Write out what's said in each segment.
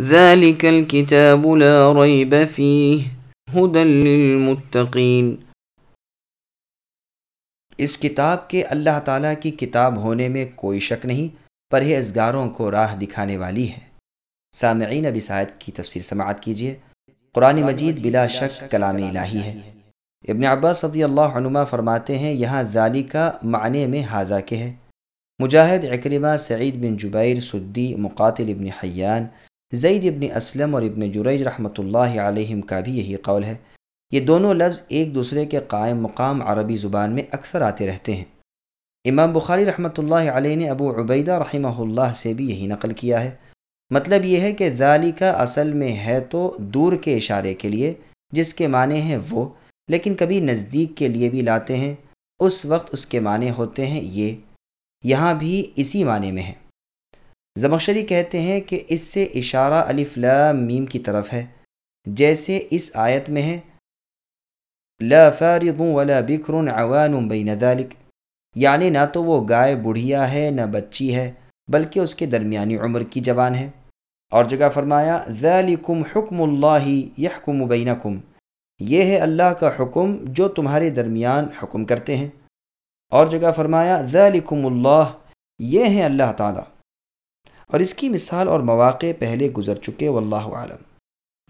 ذلك الكتاب لا ريب فيه هدى للمتقين۔ اس کتاب کے اللہ تعالیٰ کی کتاب ہونے میں کوئی شک نہیں، پرہیزگاروں کو راہ دکھانے والی ہے۔ سامعین ابی سعید کی تفسیر سماعت کیجیے۔ قرآن مجید بلا شک کلام الہی ہے۔ ابن عباس صدی اللہ عنما فرماتے ہیں، یہاں ذالی کا معنی میں حاضہ کے ہے۔ مجاہد اکرمہ سعید بن جبیر، سدی، مقاتل ابن حیان زید ابن اسلم اور ابن جریج رحمۃ اللہ علیہم کا بھی یہی قول ہے۔ یہ دونوں لفظ ایک دوسرے کے قائم مقام عربی زبان میں اکثر آتے رہتے ہیں۔ امام بخاری رحمۃ اللہ علیہ نے ابو عبیدہ رحمہ اللہ سے بھی یہی نقل کیا ہے۔ مطلب یہ ہے کہ ذالی کا اصل میں ہے تو دور کے اشارے کے لیے، جس کے معنی ہیں وہ، لیکن کبھی نزدیک کے لیے بھی لاتے ہیں۔ اس وقت اس کے معنی ہوتے ہیں یہ۔ یہاں بھی اسی معنی میں ہے۔ زمخشری کہتے ہیں کہ اس سے اشارہ الف لام میم کی طرف ہے، جیسے اس آیت میں ہے۔ لا فارض ولا بکر عوان بین ذلك یعنی نہ تو وہ گائے بڑھیا ہے نہ بچی ہے، بلکہ اس کے درمیانی عمر کی جوان ہے۔ اور جگہ فرمایا، ذالکم حکم اللہ یحکم بینکم۔ یہ ہے اللہ کا حکم جو تمہارے درمیان حکم کرتے ہیں۔ اور جگہ فرمایا، ذالکم اللہ، یہ ہے اللہ تعالی۔ اور اس کی مثال اور مواقع پہلے گزر چکے، واللہ عالم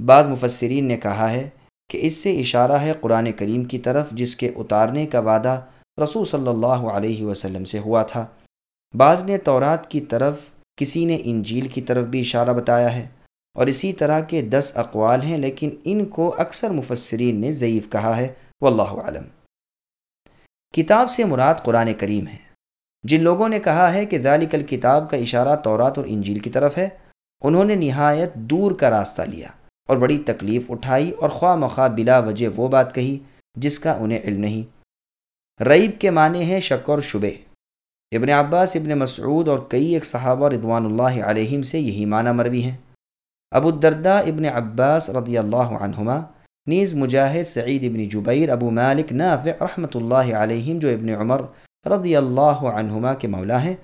بعض مفسرین نے کہا ہے کہ اس سے اشارہ ہے قرآن کریم کی طرف، جس کے اتارنے کا وعدہ رسول صلی اللہ علیہ وسلم سے ہوا تھا۔ بعض نے تورات کی طرف، کسی نے انجیل کی طرف بھی اشارہ بتایا ہے۔ اور اسی طرح کے دس اقوال ہیں، لیکن ان کو اکثر مفسرین نے ضعیف کہا ہے، واللہ عالم کتاب سے مراد قرآن کریم ہے۔ جن لوگوں نے کہا ہے کہ ذالک الکتاب کا اشارہ تورات اور انجیل کی طرف ہے، انہوں نے نہایت دور کا راستہ لیا اور بڑی تکلیف اٹھائی اور خواہ مخواہ بلا وجہ وہ بات کہی جس کا انہیں علم نہیں۔ ریب کے معنی ہیں شک اور شبے ابن عباس، ابن مسعود اور کئی ایک صحابہ رضوان اللہ علیہم سے یہی معنی مروی ہیں۔ ابو الدردہ ابن عباس رضی اللہ عنہما، نیز مجاہد، سعید ابن جبیر، ابو مالک، نافع رحمۃ اللہ علیہم جو ابن عمر رضی اللہ عنہما کے مولا ہیں،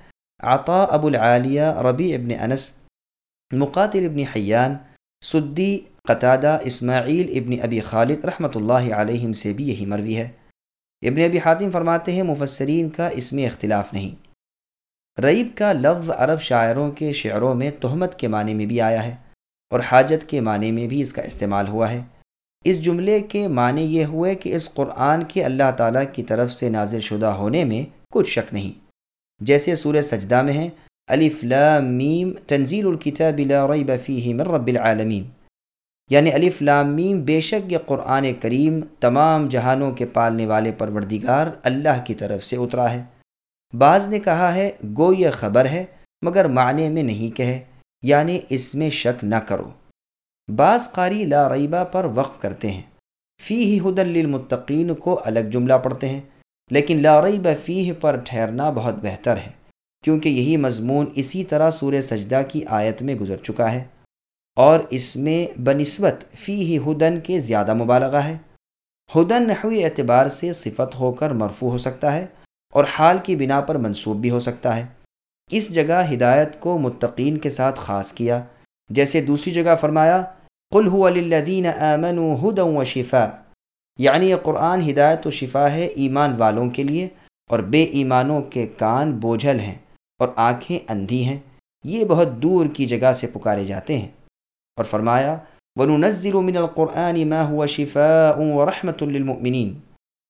عطا ابو العالیہ ربی ابن انس، مقاتل ابن حیان، سدی، قطادہ، اسماعیل ابن ابی خالد رحمۃ اللہ علیہم سے بھی یہی مروی ہے۔ ابن ابی حاتم فرماتے ہیں، مفسرین کا اس میں اختلاف نہیں۔ ریب کا لفظ عرب شاعروں کے شعروں میں تہمت کے معنی میں بھی آیا ہے اور حاجت کے معنی میں بھی اس کا استعمال ہوا ہے۔ اس جملے کے معنی یہ ہوئے کہ اس قرآن کے اللہ تعالیٰ کی طرف سے نازل شدہ ہونے میں کچھ شک نہیں۔ جیسے سورہ سجدہ میں ہے، الف لام میم، تنزیل الکتاب لا ریب فیہ من رب العالمین۔ یعنی الف لام میم بے شک یہ قرآن کریم تمام جہانوں کے پالنے والے پروردگار اللہ کی طرف سے اترا ہے۔ بعض نے کہا ہے، گو یہ خبر ہے، مگر معنی میں نہیں کہے یعنی اس میں شک نہ کرو۔ بعض قاری لا ریبہ پر وقف کرتے ہیں۔ فی ہی حدل للمتقین کو الگ جملہ پڑھتے ہیں، لیکن لا ریب فیہ پر ٹھہرنا بہت بہتر ہے، کیونکہ یہی مضمون اسی طرح سورہ سجدہ کی آیت میں گزر چکا ہے۔ اور اس میں بنسبت فی ہی ہدن کے زیادہ مبالغہ ہے۔ ہدن نحوی اعتبار سے صفت ہو کر مرفوع ہو سکتا ہے اور حال کی بنا پر منصوب بھی ہو سکتا ہے۔ اس جگہ ہدایت کو متقین کے ساتھ خاص کیا۔ جیسے دوسری جگہ فرمایا، قل هو للذین آمنوا ہدا و شفا یعنی یہ قرآن ہدایت و شفا ہے ایمان والوں کے لیے اور بے ایمانوں کے کان بوجھل ہیں اور آنکھیں اندھی ہیں۔ یہ بہت دور کی جگہ سے پکارے جاتے ہیں۔ اور فرمایا، وَنُنَزِّلُ مِنَ الْقُرْآنِ مَا هُوَ شِفَاءٌ وَرَحْمَةٌ لِلْمُؤْمِنِينَ۔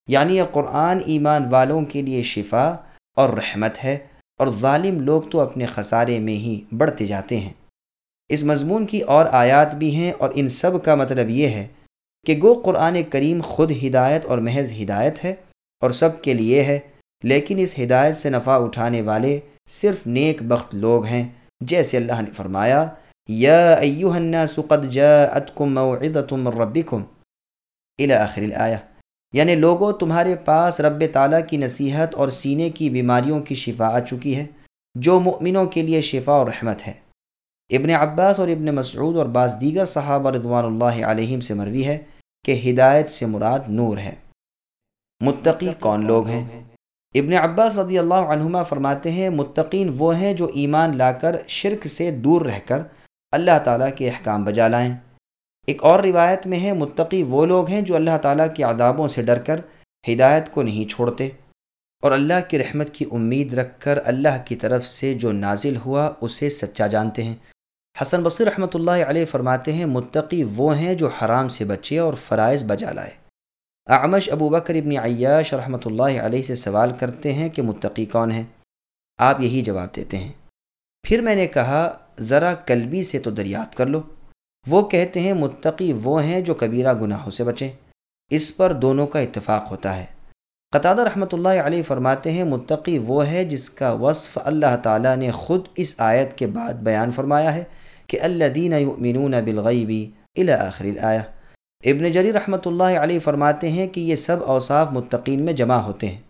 یعنی یہ قرآن ایمان والوں کے لیے شفا اور رحمت ہے اور ظالم لوگ تو اپنے خسارے میں ہی بڑھتے جاتے ہیں۔ اس مضمون کی اور آیات بھی ہیں اور ان سب کا مطلب یہ ہے کہ گو قرآن کریم خود ہدایت اور محض ہدایت ہے اور سب کے لیے ہے، لیکن اس ہدایت سے نفع اٹھانے والے صرف نیک بخت لوگ ہیں۔ جیسے اللہ نے فرمایا، یا ایوہ الناس قد جاءتکم موعظت من ربکم الى آخر الآیہ۔ یعنی لوگوں تمہارے پاس رب تعالیٰ کی نصیحت اور سینے کی بیماریوں کی شفا آ چکی ہے، جو مؤمنوں کے لیے شفا اور رحمت ہے۔ ابن عباس اور ابن مسعود اور بعض دیگر صحابہ رضوان اللہ علیہم سے مروی ہے کہ ہدایت سے مراد نور ہے۔ متقی کون لوگ ہیں؟ ابن عباس رضی اللہ عنہما فرماتے ہیں، متقین وہ ہیں جو ایمان لا کر شرک سے دور رہ کر اللہ تعالیٰ کے احکام بجا لائیں۔ ایک اور روایت میں ہے، متقی وہ لوگ ہیں جو اللہ تعالیٰ کے عذابوں سے ڈر کر ہدایت کو نہیں چھوڑتے اور اللہ کی رحمت کی امید رکھ کر اللہ کی طرف سے جو نازل ہوا اسے سچا جانتے ہیں۔ حسن بصیر رحمۃ اللہ علیہ فرماتے ہیں، متقی وہ ہیں جو حرام سے بچے اور فرائض بجا لائے۔ اعمش ابو بکر ابن عیاش رحمۃ اللہ علیہ سے سوال کرتے ہیں کہ متقی کون ہیں؟ آپ یہی جواب دیتے ہیں۔ پھر میں نے کہا، ذرا کلبی سے تو دریافت کر لو۔ وہ کہتے ہیں، متقی وہ ہیں جو کبیرہ گناہوں سے بچیں۔ اس پر دونوں کا اتفاق ہوتا ہے۔ قطع رحمۃ اللہ علیہ فرماتے ہیں، متقی وہ ہے جس کا وصف اللہ تعالیٰ نے خود اس آیت کے بعد بیان فرمایا ہے کہ اللہ دین یؤمنون بالغیبی الى آخر الآیہ۔ ابن جری رحمۃ اللہ علیہ فرماتے ہیں کہ یہ سب اوصاف متقین میں جمع ہوتے ہیں۔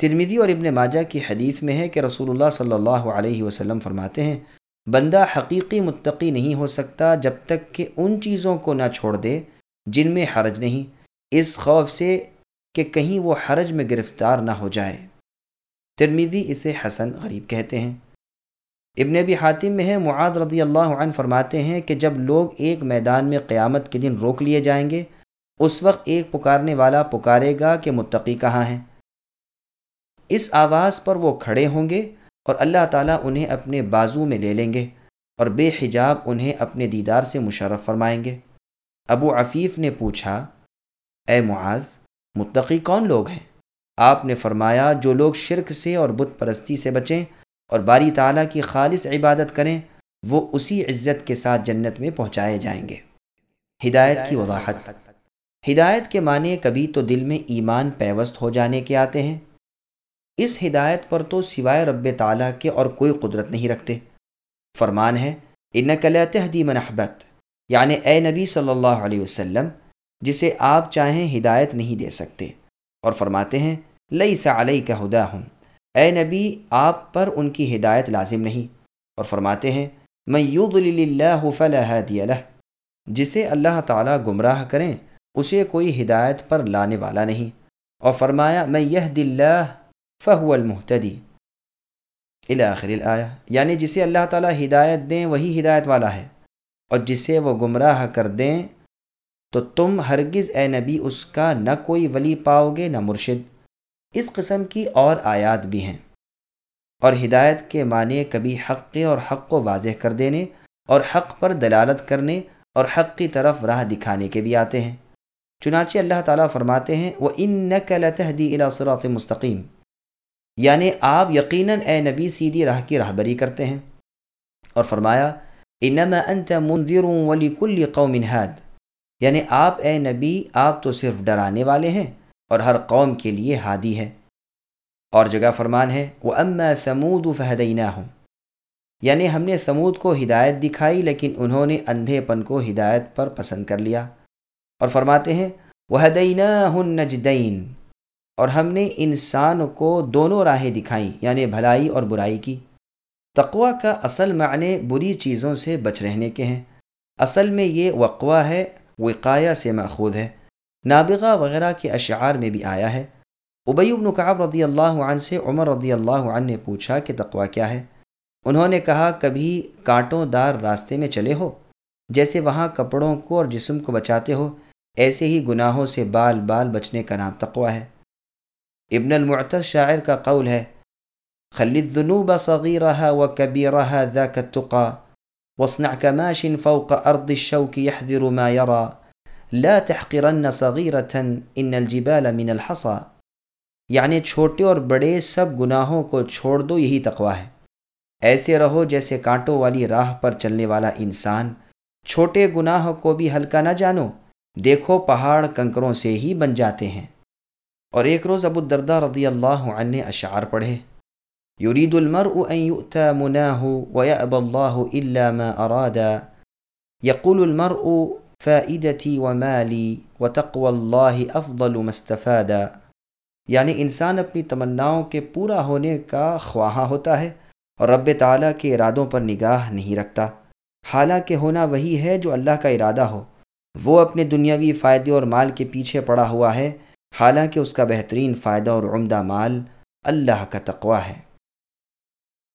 ترمیدی اور ابن ماجہ کی حدیث میں ہے کہ رسول اللہ صلی اللہ علیہ وسلم فرماتے ہیں، بندہ حقیقی متقی نہیں ہو سکتا جب تک کہ ان چیزوں کو نہ چھوڑ دے جن میں حرج نہیں۔ اس خوف سے کہ کہیں وہ حرج میں گرفتار نہ ہو جائے۔ ترمیدی اسے حسن غریب کہتے ہیں۔ ابن ابی حاتم میں ہے معاد رضی اللہ عنہ فرماتے ہیں کہ جب لوگ ایک میدان میں قیامت کے دن روک لیے جائیں گے، اس وقت ایک پکارنے والا پکارے گا کہ متقی کہاں ہیں اس آواز پر وہ کھڑے ہوں گے اور اللہ تعالیٰ انہیں اپنے بازو میں لے لیں گے اور بے حجاب انہیں اپنے دیدار سے مشرف فرمائیں گے۔ ابو عفیف نے پوچھا، اے معاذ متقی کون لوگ ہیں؟ آپ نے فرمایا، جو لوگ شرک سے اور بت پرستی سے بچیں اور باری تعالیٰ کی خالص عبادت کریں، وہ اسی عزت کے ساتھ جنت میں پہنچائے جائیں گے۔ ہدایت کی وضاحت۔ ہدایت کے معنی کبھی تو دل میں ایمان پیوست ہو جانے کے آتے ہیں۔ اس ہدایت پر تو سوائے رب تعالیٰ کے اور کوئی قدرت نہیں رکھتے۔ فرمان ہے ان تہدی منحبت یعنی اے نبی صلی اللہ علیہ وسلم جسے آپ چاہیں ہدایت نہیں دے سکتے۔ اور فرماتے ہیں لئی سا علیہ کا ہدا ہوں اے نبی، آپ پر ان کی ہدایت لازم نہیں۔ اور فرماتے ہیں میں اللہ فلاح جسے اللہ تعالیٰ گمراہ کریں، اسے کوئی ہدایت پر لانے والا نہیں۔ اور فرمایا میں یہ دلّہ فہو المحتدی الآخر الآیا یعنی جسے اللہ تعالیٰ ہدایت دیں، وہی ہدایت والا ہے۔ اور جسے وہ گمراہ کر دیں تو تم ہرگز اے نبی اس کا نہ کوئی ولی پاؤ گے نہ مرشد۔ اس قسم کی اور آیات بھی ہیں۔ اور ہدایت کے معنی کبھی حق کے اور حق کو واضح کر دینے اور حق پر دلالت کرنے اور حق کی طرف راہ دکھانے کے بھی آتے ہیں۔ چنانچہ اللہ تعالیٰ فرماتے ہیں وہ ان نقل تحدی الاثرات مستقیم یعنی آپ یقیناً اے نبی سیدھی راہ کی رہبری کرتے ہیں۔ اور فرمایا انما انت منذر ولی کل قوم ہاد یعنی آپ اے نبی، آپ تو صرف ڈرانے والے ہیں اور ہر قوم کے لیے ہادی ہے اور جگہ فرمان ہے وہ ام سمود فہدینہ ہوں یعنی ہم نے سمود کو ہدایت دکھائی، لیکن انہوں نے اندھے پن کو ہدایت پر پسند کر لیا۔ اور فرماتے ہیں وہ حدینہ ہن نجدین اور ہم نے انسان کو دونوں راہیں دکھائیں یعنی بھلائی اور برائی کی۔ تقوا کا اصل معنی بری چیزوں سے بچ رہنے کے ہیں۔ اصل میں یہ وقوع ہے وقایہ سے ماخوذ ہے۔ نابغہ وغیرہ کے اشعار میں بھی آیا ہے۔ ابی ابن کعب رضی اللہ عنہ سے عمر رضی اللہ عنہ نے پوچھا کہ تقوا کیا ہے؟ انہوں نے کہا، کبھی کانٹوں دار راستے میں چلے ہو، جیسے وہاں کپڑوں کو اور جسم کو بچاتے ہو، ایسے ہی گناہوں سے بال بال بچنے کا نام تقوا ہے۔ ابن المعتز شاعر کا قول ہے خلی الذنوب صغيرها وكبيرها ذاك التقى واصنع كماش فوق أرض الشوك يحذر ما يرى. لا تحقرن صغيرة إن الجبال من الحصى. یعنی چھوٹے اور بڑے سب گناہوں کو چھوڑ دو، یہی تقوا ہے۔ ایسے رہو جیسے کانٹوں والی راہ پر چلنے والا انسان۔ چھوٹے گناہ کو بھی ہلکا نہ جانو۔ دیکھو، پہاڑ کنکروں سے ہی بن جاتے ہیں۔ اور ایک روز ابو الدردہ رضی اللہ عنہ اشعار پڑھے۔ يريد المرء أن يؤتى مناه ويأبى الله إلا ما أرادا. يقول المرء، فائدتي ومالي وتقوى الله أفضل ما استفادا. یعنی انسان اپنی تمناؤں کے پورا ہونے کا خواہاں ہوتا ہے اور رب تعالیٰ کے ارادوں پر نگاہ نہیں رکھتا۔ حالانکہ ہونا وہی ہے جو اللہ کا ارادہ ہو۔ وہ اپنے دنیاوی فائدے اور مال کے پیچھے پڑا ہوا ہے۔ حالانکہ اس کا بہترین فائدہ اور عمدہ مال اللہ کا تقوی ہے۔